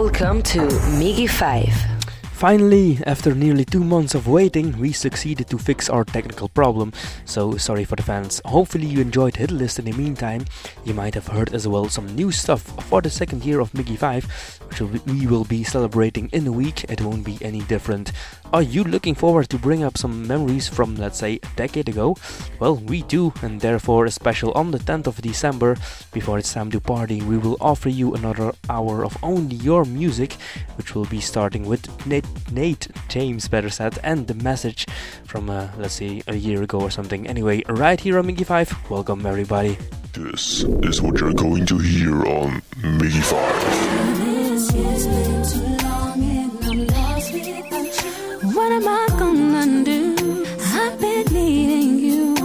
Welcome to MIGY 5. Finally, after nearly two months of waiting, we succeeded to fix our technical problem, so sorry for the fans. Hopefully, you enjoyed Hit List in the meantime. You might have heard as well some new stuff for the second year of MIGY 5, which we will be celebrating in a week. It won't be any different. Are you looking forward to bring up some memories from, let's say, a decade ago? Well, we do, and therefore, a special on the 10th of December, before it's time to party, we will offer you another hour of only your music, which will be starting with Nate Nate James better said and the message from uh, let's say a year ago or something. Anyway, right here on MIGY 5, welcome everybody. This is what you're going to hear on MIGY 5. What am I gonna do? I've been needing you.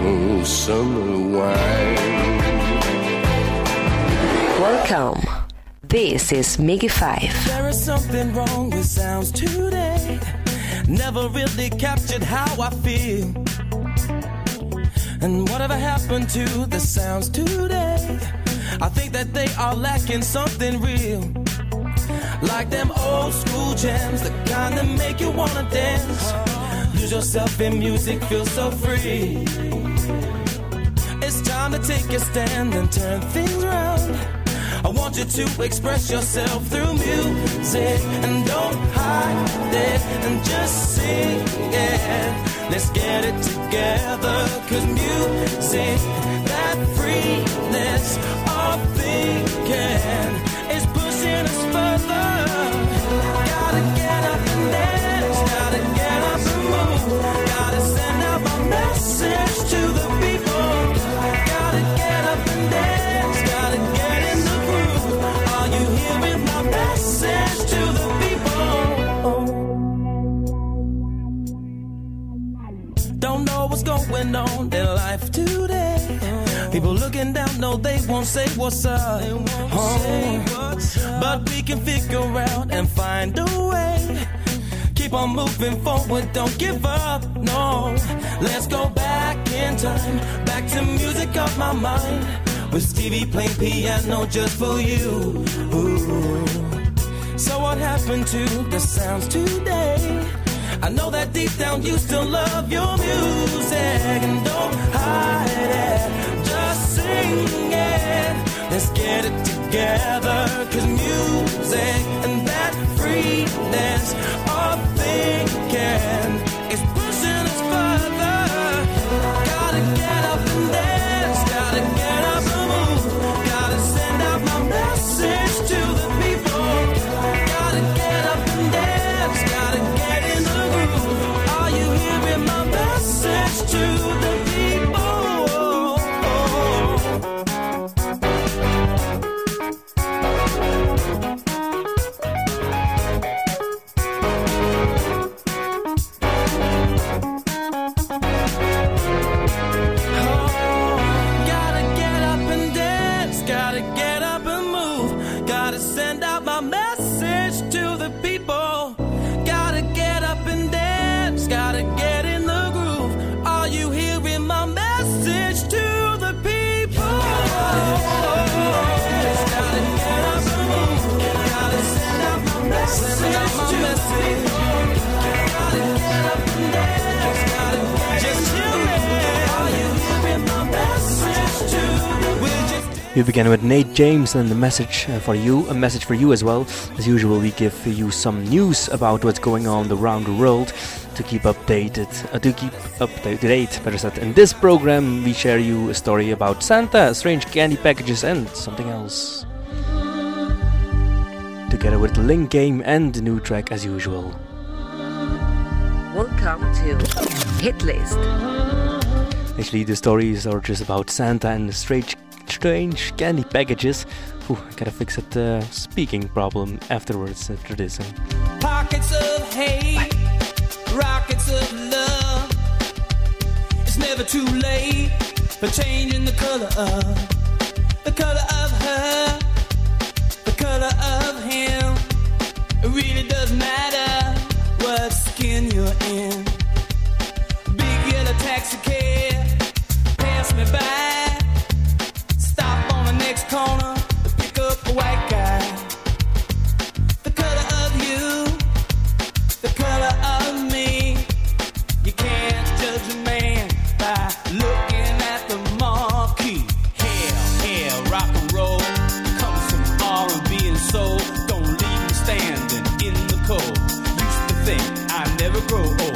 Oh, summer wine. Welcome. This is MIGY 5. There is something wrong with sounds today. Never really captured how I feel. And whatever happened to the sounds today? I think that they are lacking something real. Like them old school jams, the kind that make you wanna dance. Lose yourself in music, feel so free. It's time to take a stand and turn things around. I want you to express yourself through music and don't hide it and just sing it. Let's get it together, cause music, People looking down, no, they won't say what's up. Oh. But we can figure out and find a way. Keep on moving forward, don't give up, no. Let's go back in time, back to music of my mind. With Stevie playing piano just for you. Ooh. So what happened to the sounds today? I know that deep down you still love your music and don't hide it. Just sing it. Let's get it together. Cause music and that freeness of thinking is We began with Nate James and the message uh, for you, a message for you as well. As usual, we give you some news about what's going on around the world to keep updated, uh, to keep up to date. Better said. In this program, we share you a story about Santa, strange candy packages, and something else. Together with Link Game and the new track as usual. Welcome to Hit List. Actually, the stories are just about Santa and strange, strange candy packages. Ooh, I gotta fix that uh, speaking problem afterwards after this. Huh? Pockets of hate, rockets of love. It's never too late for changing the color of the color of her, the color of him. It really does matter what skin you're in. Big yellow taxi cab, pass me by corner to pick up a white guy. The color of you, the color of me. You can't judge a man by looking at the marquee. Hell, hell, rock and roll comes from R&B and soul. Don't leave me standing in the cold. Used to think I'd never grow old.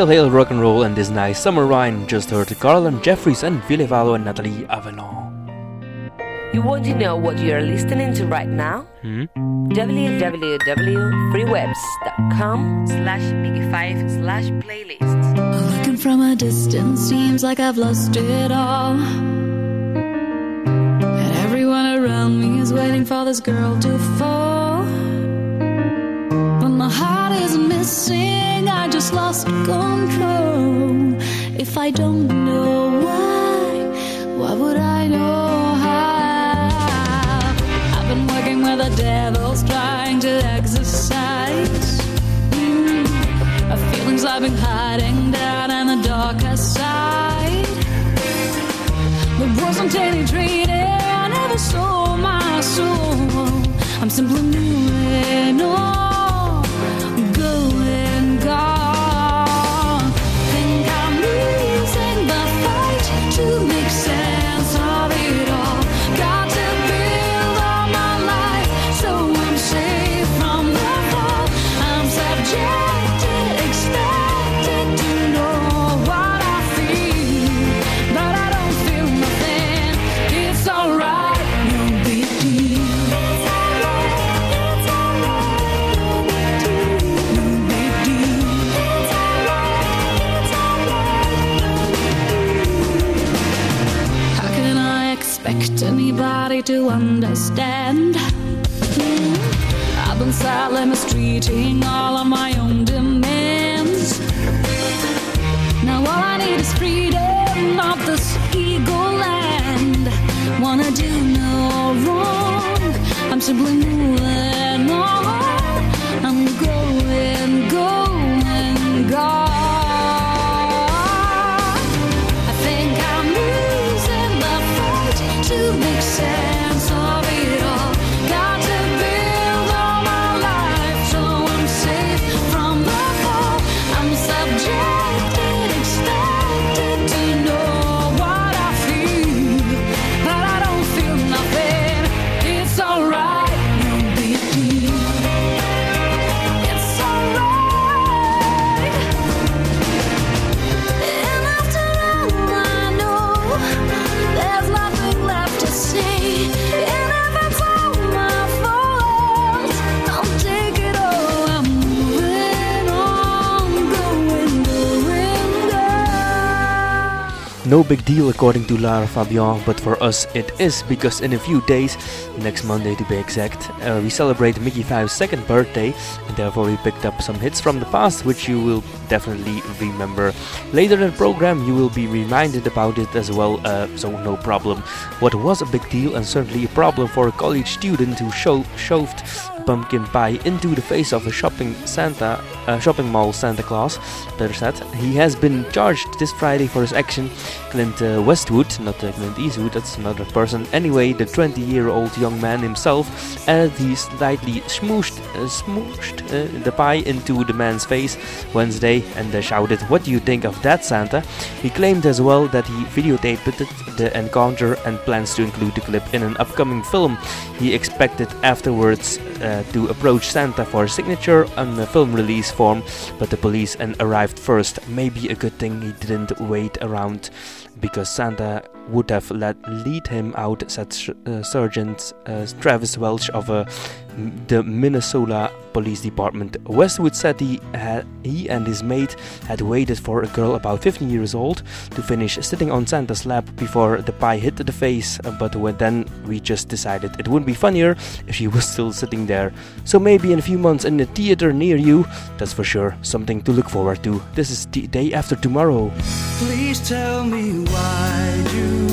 Hail, hail, rock and roll, and this nice summer wine. Just heard Garland Jeffreys and Ville Valo and Natalie Avelon. You want to know what you are listening to right now? Hmm? www.freewebs.com slash Miggy5 slash playlist. Looking from a distance seems like I've lost it all. And everyone around me is waiting for this girl to fall. But my heart is missing, I just lost control. If I don't know why, why would I know how? I've been working with the devils trying to exercise. Mm, feelings I've been hiding down in the darkest side. There wasn't any training, I never saw my soul. I'm simply moving on, No big deal according to Lara Fabian, but for us it is because in a few days, next Monday to be exact, uh, we celebrate MIGY Five's second birthday, and therefore we picked up some hits from the past which you will definitely remember. Later in the program, you will be reminded about it as well, uh, so no problem. What was a big deal and certainly a problem for a college student who sho- shoved pumpkin pie into the face of a shopping Santa, uh, shopping mall Santa Claus. Better said, he has been charged this Friday for his action. Clint uh, Westwood, not uh, Clint Eastwood, that's another person. Anyway, the 20-year-old young man himself added he slightly smooshed, uh, smooshed uh, the pie into the man's face Wednesday and uh, shouted, "What do you think of that, Santa?" He claimed as well that he videotaped the encounter and plans to include the clip in an upcoming film. He expected afterwards uh, to approach Santa for a signature on the film release form, but the police and arrived first. Maybe a good thing he didn't wait around because Santa would have let lead him out, said uh, Sergeant uh, Travis Welch of uh, the Minnesota Police Department. Westwood said he, he and his mate had waited for a girl about 15 years old to finish sitting on Santa's lap before the pie hit the face, but when then we just decided it would be funnier if she was still sitting there. So maybe in a few months in a theater near you, that's for sure something to look forward to. This is the day after tomorrow. Please tell me why do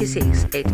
mh1786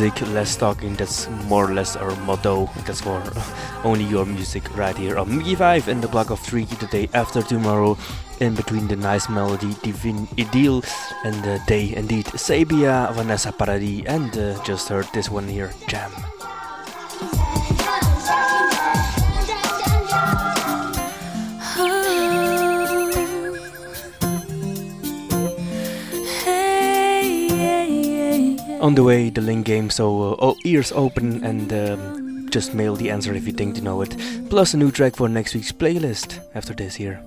music, less talking. That's more or less our motto. That's for only your music right here on MIGY 5 in the block of 3 the day after tomorrow. In between the nice melody, Divine Idylle, and the day indeed. Sabia, Vanessa Paradis, and uh, just heard this one here, Jam. On the way, the link game, so uh, ears open and um, just mail the answer if you think to know it. Plus a new track for next week's playlist after this here.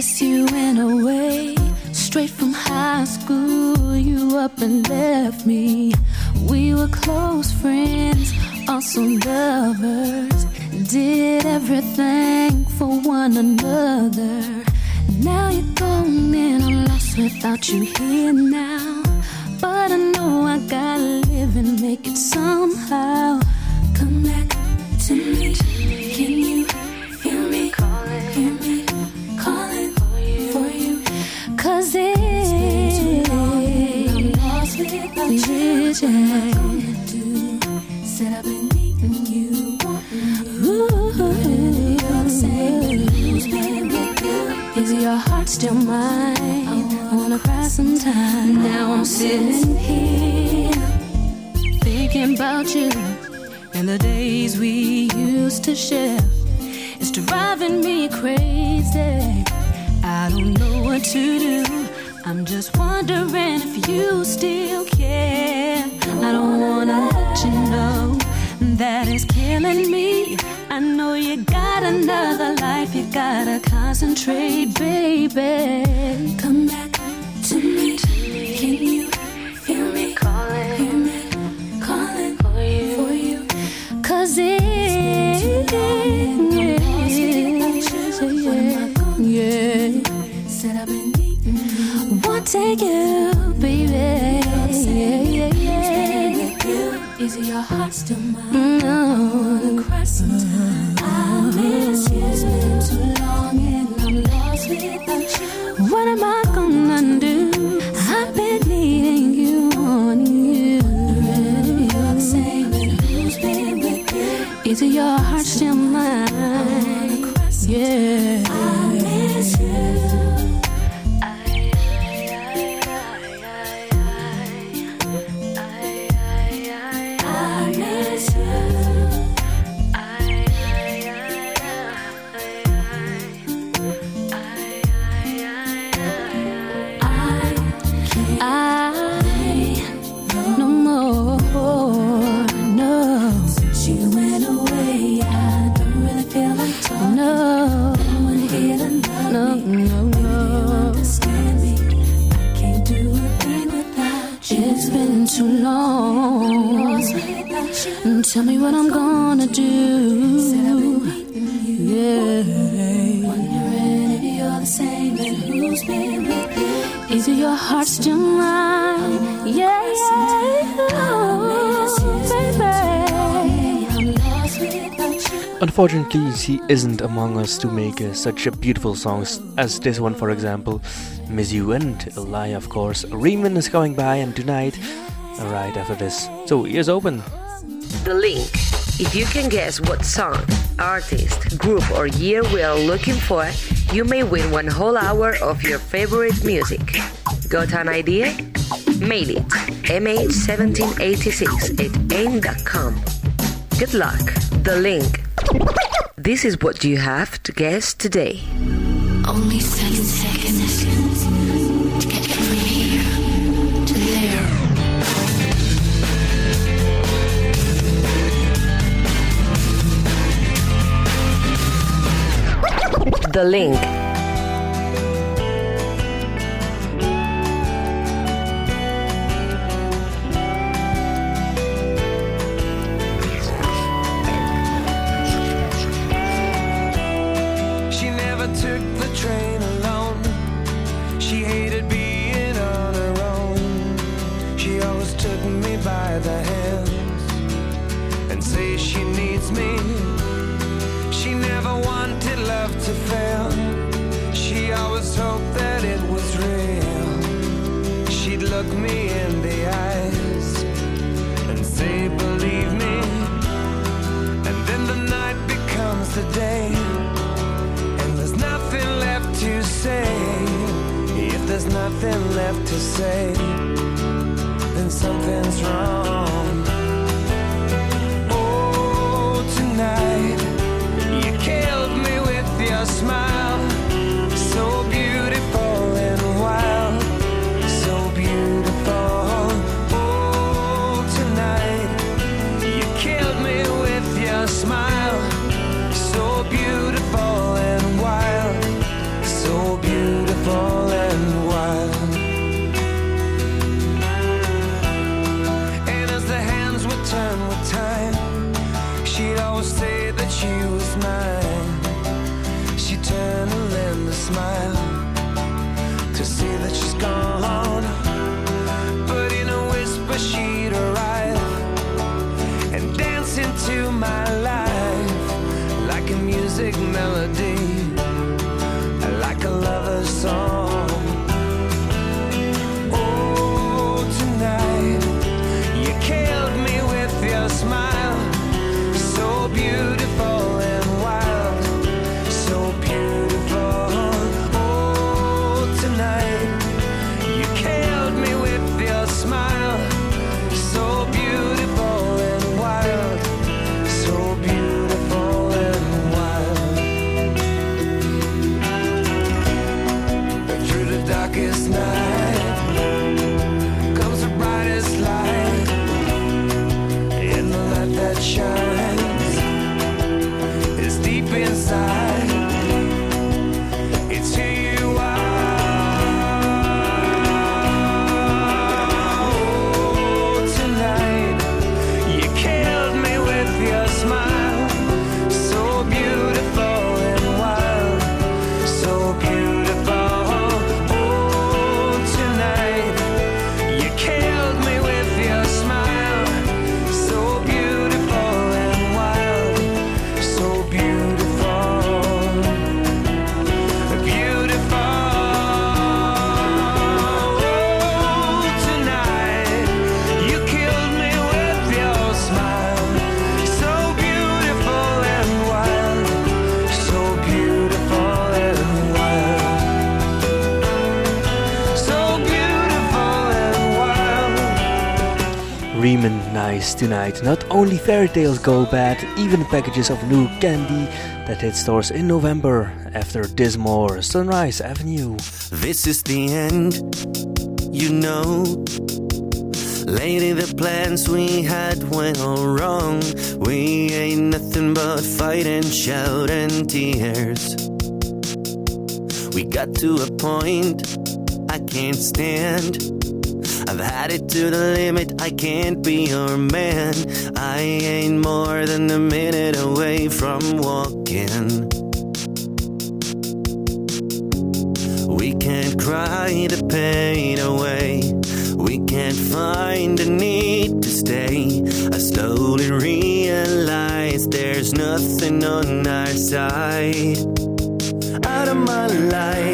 Yes, you went away. Straight from high school, you up and left me. We were close friends, also lovers. Did everything for one another. Now you're gone and I'm lost without you here now. But I know I gotta live and make it somehow. Come back to me. Can you I've been needing you. Is your heart still mine? I wanna cry sometime. Now I'm sitting here thinking about you and the days we used to share. It's driving me crazy. I don't know what to do. I'm just wondering if you still. I don't wanna let you know that it's killing me. I know you got another life, you gotta concentrate, baby. Come back yeah. Is Unfortunately, she isn't among us to make uh, such a beautiful songs as this one, for example, "Miss You" and "Lie," of course. Riemann is coming by, and tonight, right after this. So ears open. The link. If you can guess what song, artist, group, or year we are looking for, you may win one whole hour of your favorite music. Got an idea? Mail it mh1786 at aim.com. Good luck. The link. This is what you have to guess today. Only seven seconds to get from here to there. The link. Me. She never wanted love to fail. She always hoped that it was real. She'd look me in the eyes and say, believe me. And then the night becomes the day. And there's nothing left to say. If there's nothing left to say, then something's wrong. Tonight. Not only fairy tales go bad, even packages of new candy that hit stores in November after Dismore, Sunrise Avenue. This is the end, you know. Lady, the plans we had went all wrong. We ain't nothing but fight and shout and tears. We got to a point I can't stand. It to the limit, I can't be your man. I ain't more than a minute away from walking. We can't cry the pain away. We can't find the need to stay. I slowly realize there's nothing on our side. Out of my life,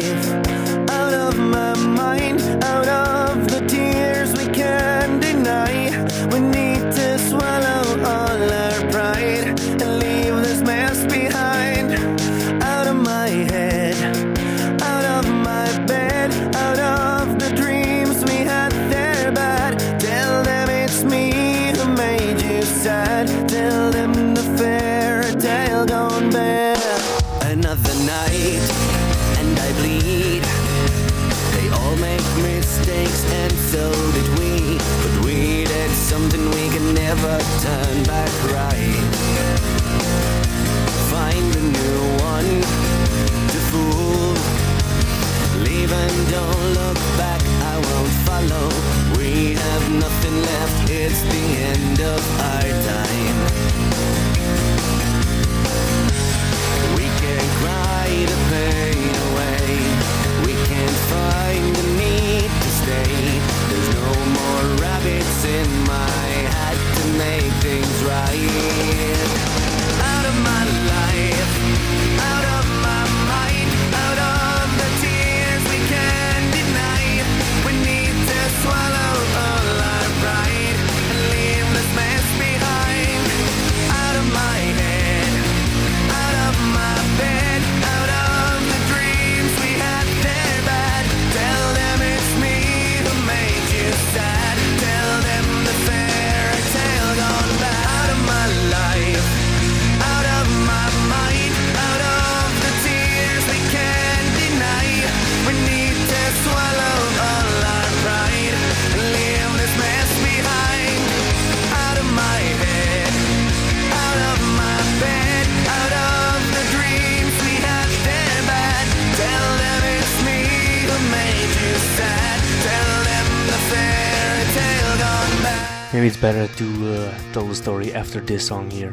Maybe it's better to uh, tell the story after this song here.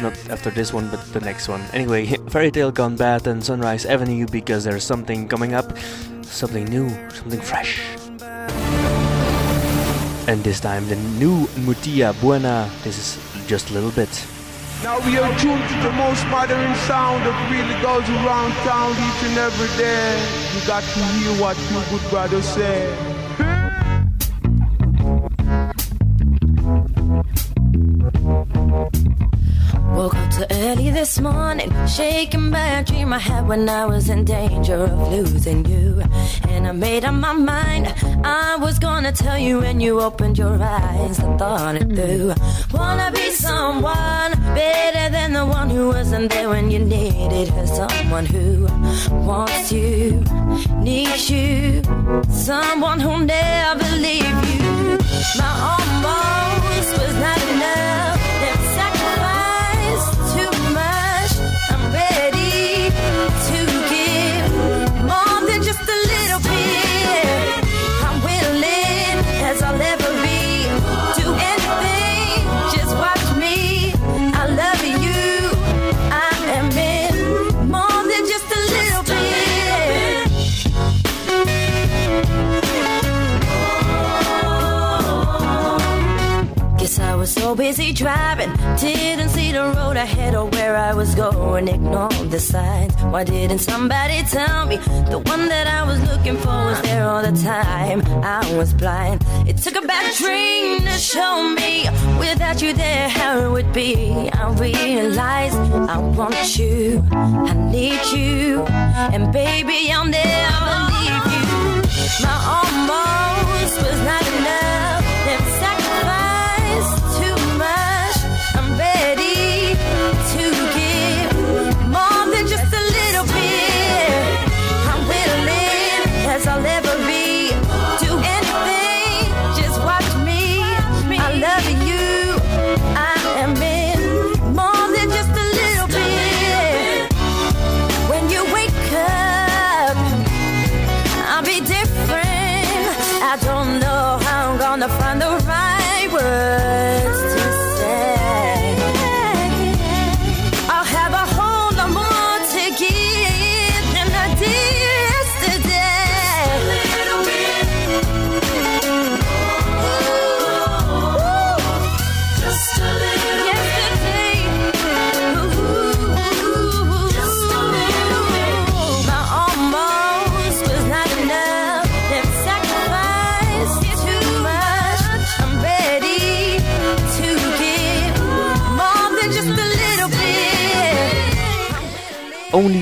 Not after this one, but the next one. Anyway, Fairy Tale Gone Bad and Sunrise Avenue because there's something coming up, something new, something fresh. And this time the new Mutya Buena. This is just a little bit. Now we are tuned to the most modern sound that really goes around town each and every day. You got to hear what your good brother said. Woke up too early this morning, shaking bad dream I had when I was in danger of losing you. And I made up my mind I was gonna tell you when you opened your eyes. I thought it through. Wanna be someone better than the one who wasn't there when you needed her. Someone who wants you, needs you, someone who'll never leave you. My almost was so busy driving, didn't see the road ahead or where I was going, ignored the signs. Why didn't somebody tell me the one that I was looking for was there all the time? I was blind. It took a bad dream to show me without you there how it would be. I realized I want you, I need you, and baby, I'll never leave you. My almost was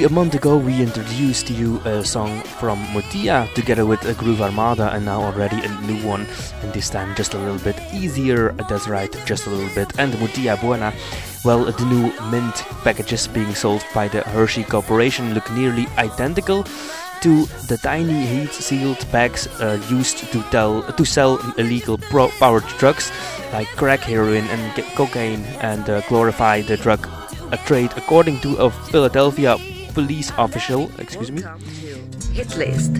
a month ago we introduced you a song from Mutya together with a Groove Armada, and now already a new one, and this time just a little bit easier. That's right, just a little bit. And Mutya Buena, well, the new mint packages being sold by the Hershey Corporation look nearly identical to the tiny heat-sealed bags uh, used to tell to sell illegal pro- powered drugs like crack, heroin, and cocaine, and uh, glorify the drug uh, trade, according to a Philadelphia police official. Excuse me. Hit List.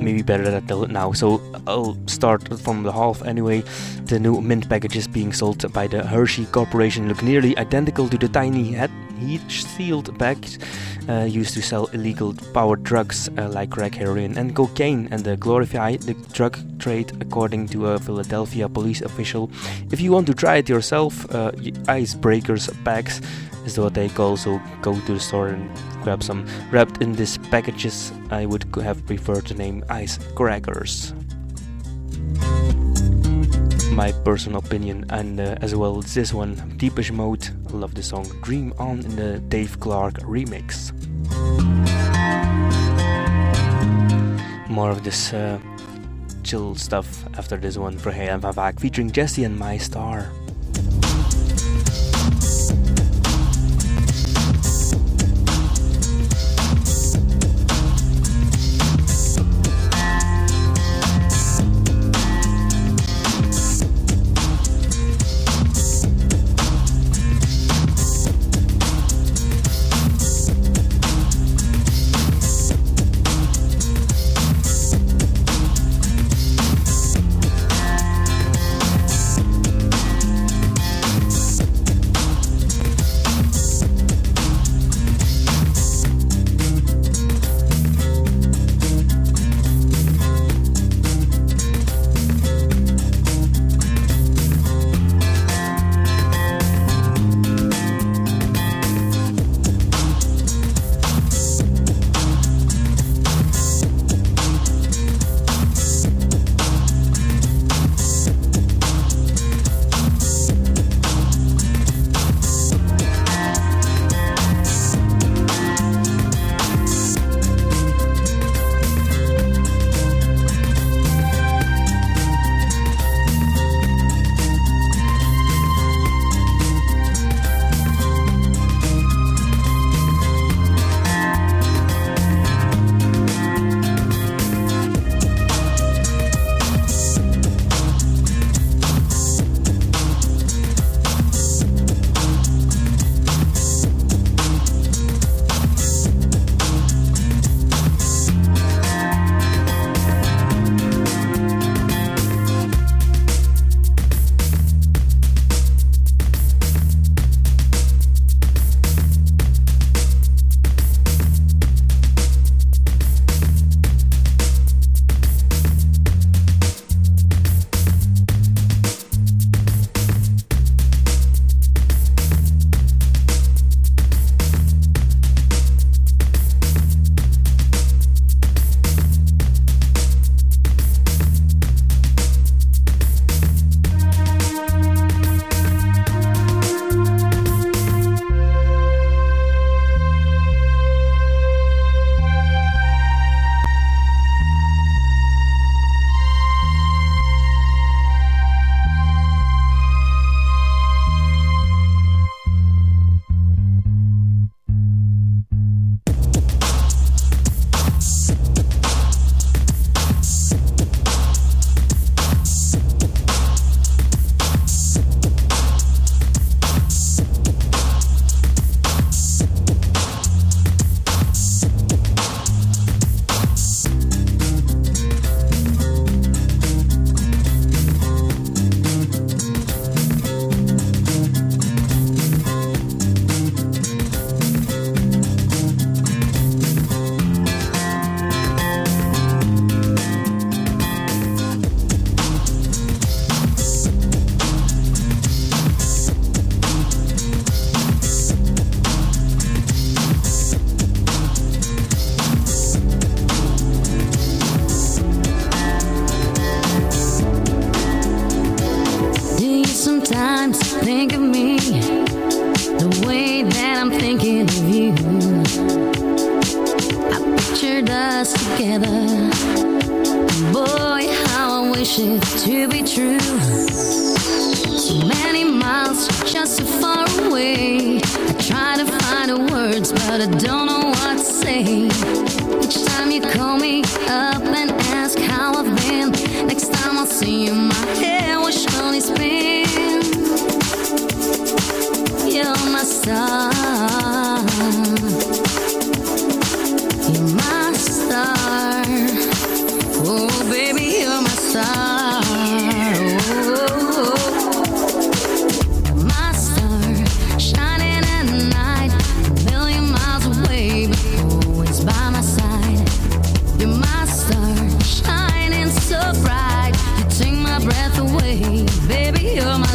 Maybe better that I tell it now. So I'll start from the half anyway. The new mint packages being sold by the Hershey Corporation look nearly identical to the tiny head heat-sealed bags uh, used to sell illegal power drugs uh, like crack, heroin, and cocaine, and uh, glorify the drug trade, according to a Philadelphia police official. If you want to try it yourself, uh, icebreakers bags is what they call. So go to the store and grab some. Wrapped in these packages, I would have preferred the name ice crackers. My personal opinion, and uh, as well as this one, Depeche Mode. I love the song Dream On in the Dave Clarke remix. More of this uh, chill stuff after this one for Hey and Vavak featuring Jesse and My Star.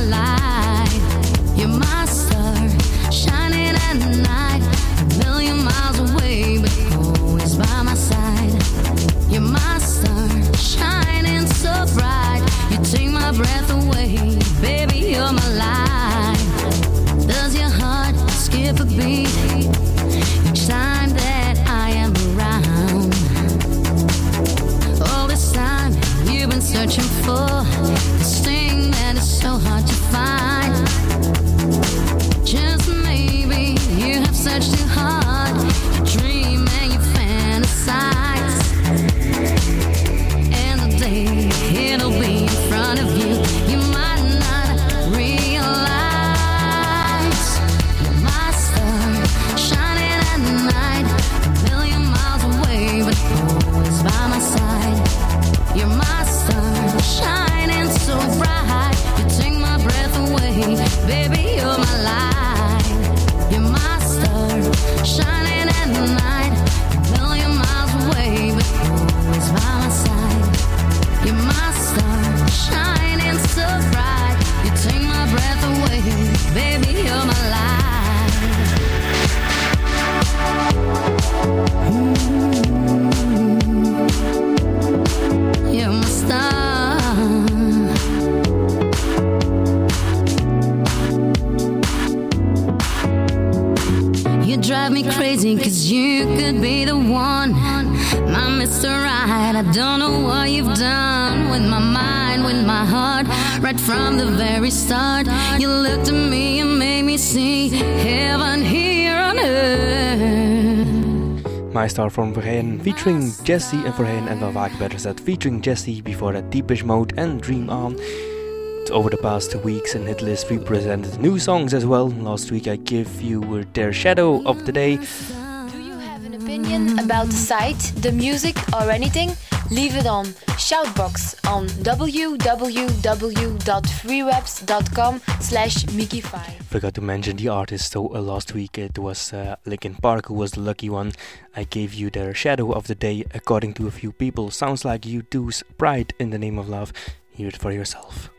alive. Star from Verheyen featuring Jesse and voorheen and dan vaak better said featuring Jesse before that Depeche Mode and Dream On. Over the past weeks in Hitlist we presented new songs as well. Last week I gave you their shadow of the day. Do you have an opinion about the site, the music or anything? Leave it on Shoutbox on www.freewebs.com slash migy5 Forgot to mention the artist, so uh, last week it was uh, Linkin Park who was the lucky one. I gave you their shadow of the day according to a few people. Sounds like U2's pride in the name of love. Hear it for yourself.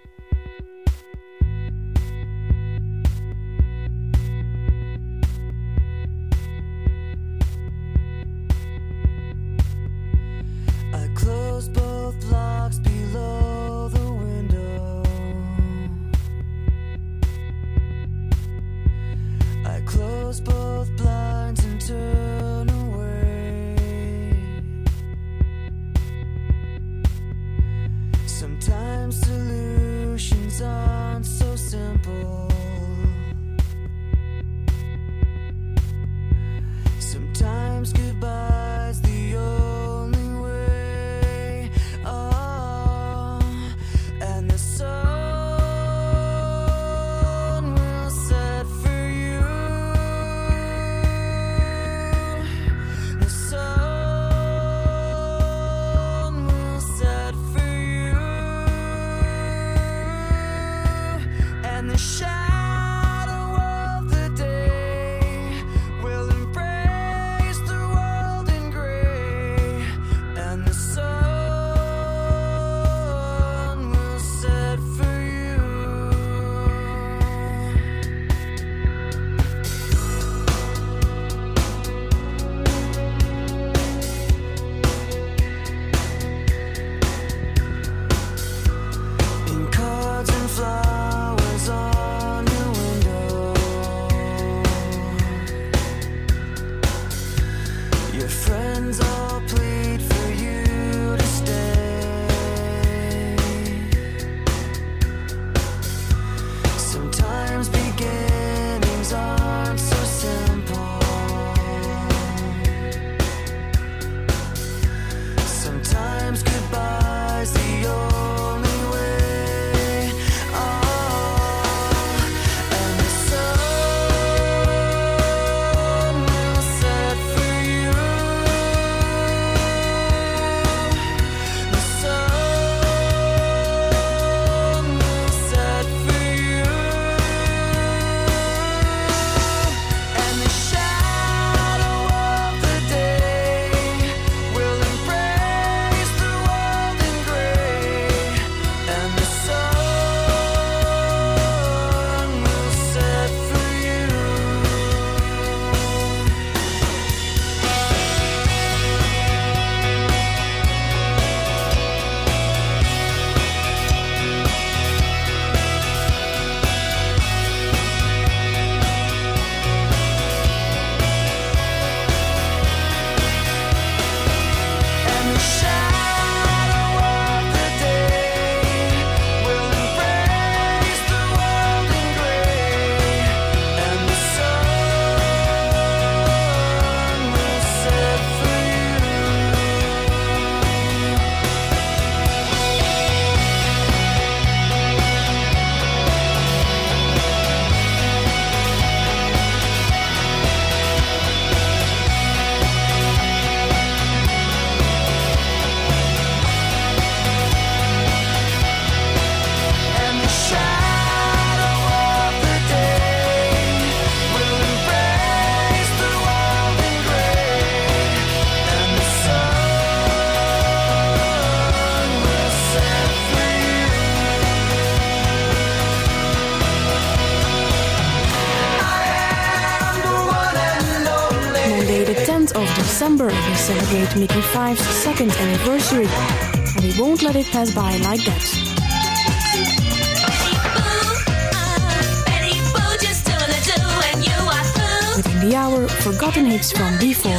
close both locks below the window. I close both blinds and turn away. Sometimes solutions aren't so simple. Sometimes goodbye. Celebrate MIGY Five's second anniversary. And we won't let it pass by like that. Within the hour, forgotten hits from before.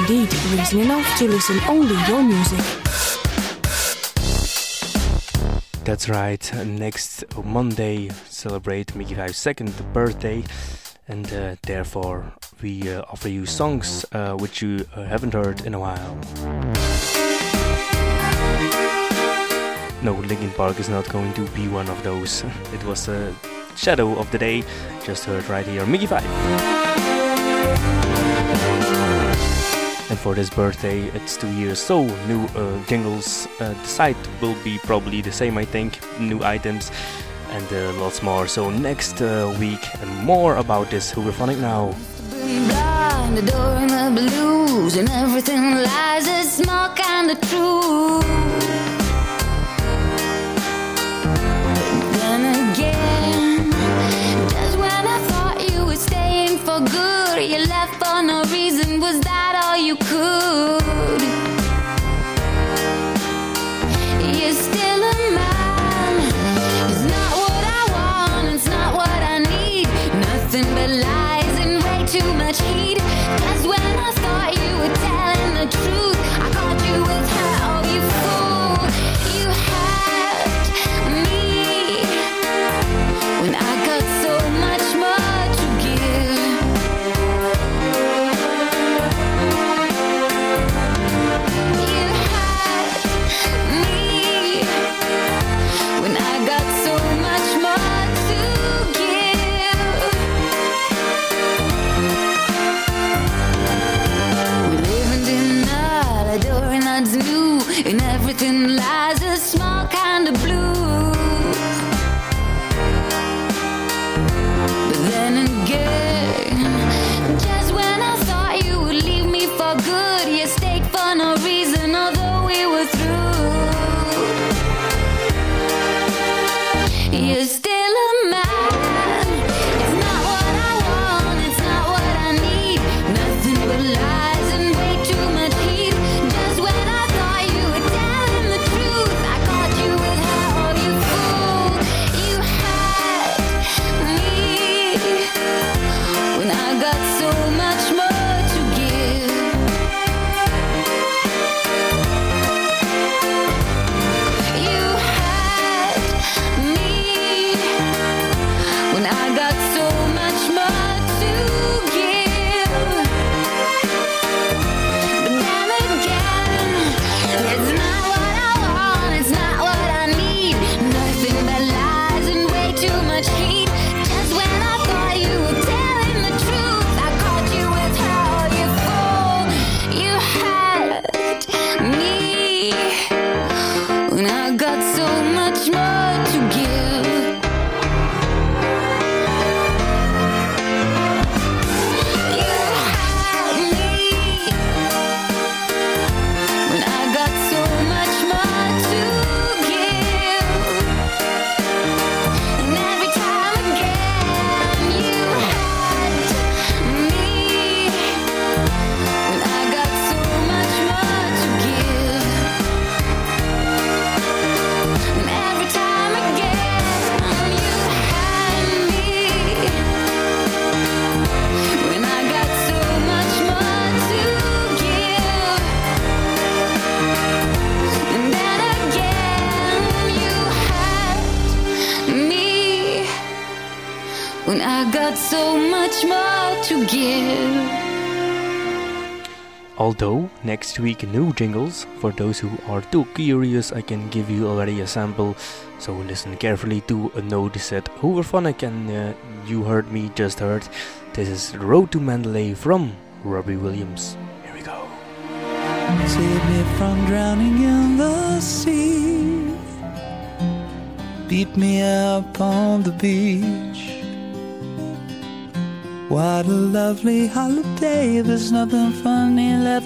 Indeed, reason enough to listen only your music. That's right. Next Monday, celebrate MIGY Five's second birthday, and uh, therefore we uh, offer you songs uh, which you uh, haven't heard in a while. No, Linkin Park is not going to be one of those. It was a shadow of the day, just heard right here, MIGY Five. And for this birthday, it's two years, so new uh, jingles. Uh, the site will be probably the same, I think. New items and uh, lots more. So next uh, week, and more about this Hooverphonic now. blind, the blues, and everything lies small kind of. Week new jingles. For those who are too curious, I can give you already a sample. So listen carefully to uh, notice it. Hooverphonic and uh, you heard me just heard. This is Road to Mandalay from Robbie Williams. Here we go. Save me from drowning in the sea. Beat me up on the beach. What a lovely holiday. There's nothing funny left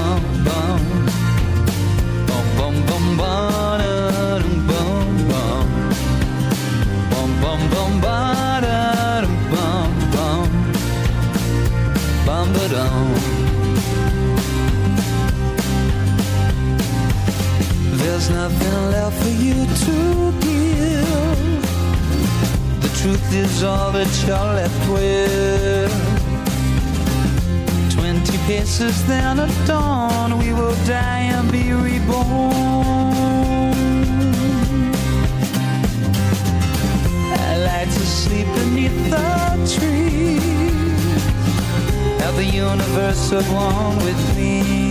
There's nothing left for you to give. The truth is all that you're left with. Twenty paces, then at dawn, we will die and be reborn. I like to sleep beneath the trees. Have the universe at one with me.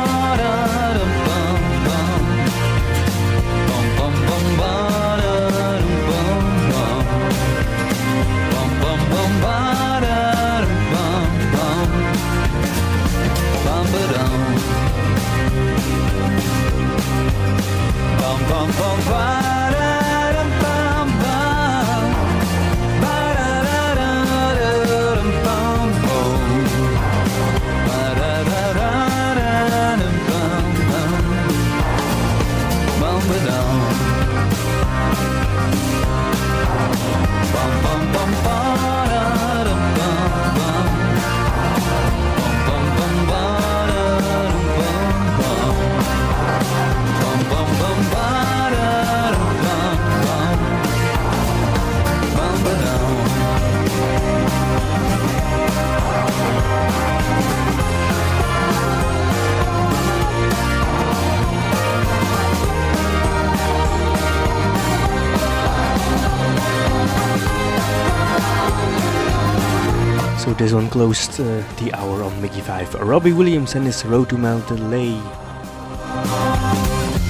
closed uh, the hour on MIGY 5. Robbie Williams and his Road to Mandalay.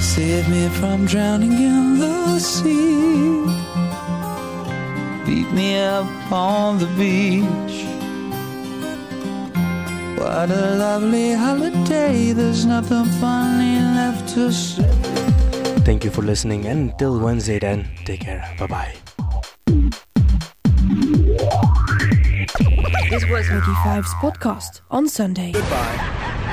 Save me from drowning in the sea. Beat me up on the beach. What a lovely holiday. There's nothing funny left to say. Thank you for listening and till Wednesday then, take care. Bye bye. Five's podcast on Sunday. Goodbye.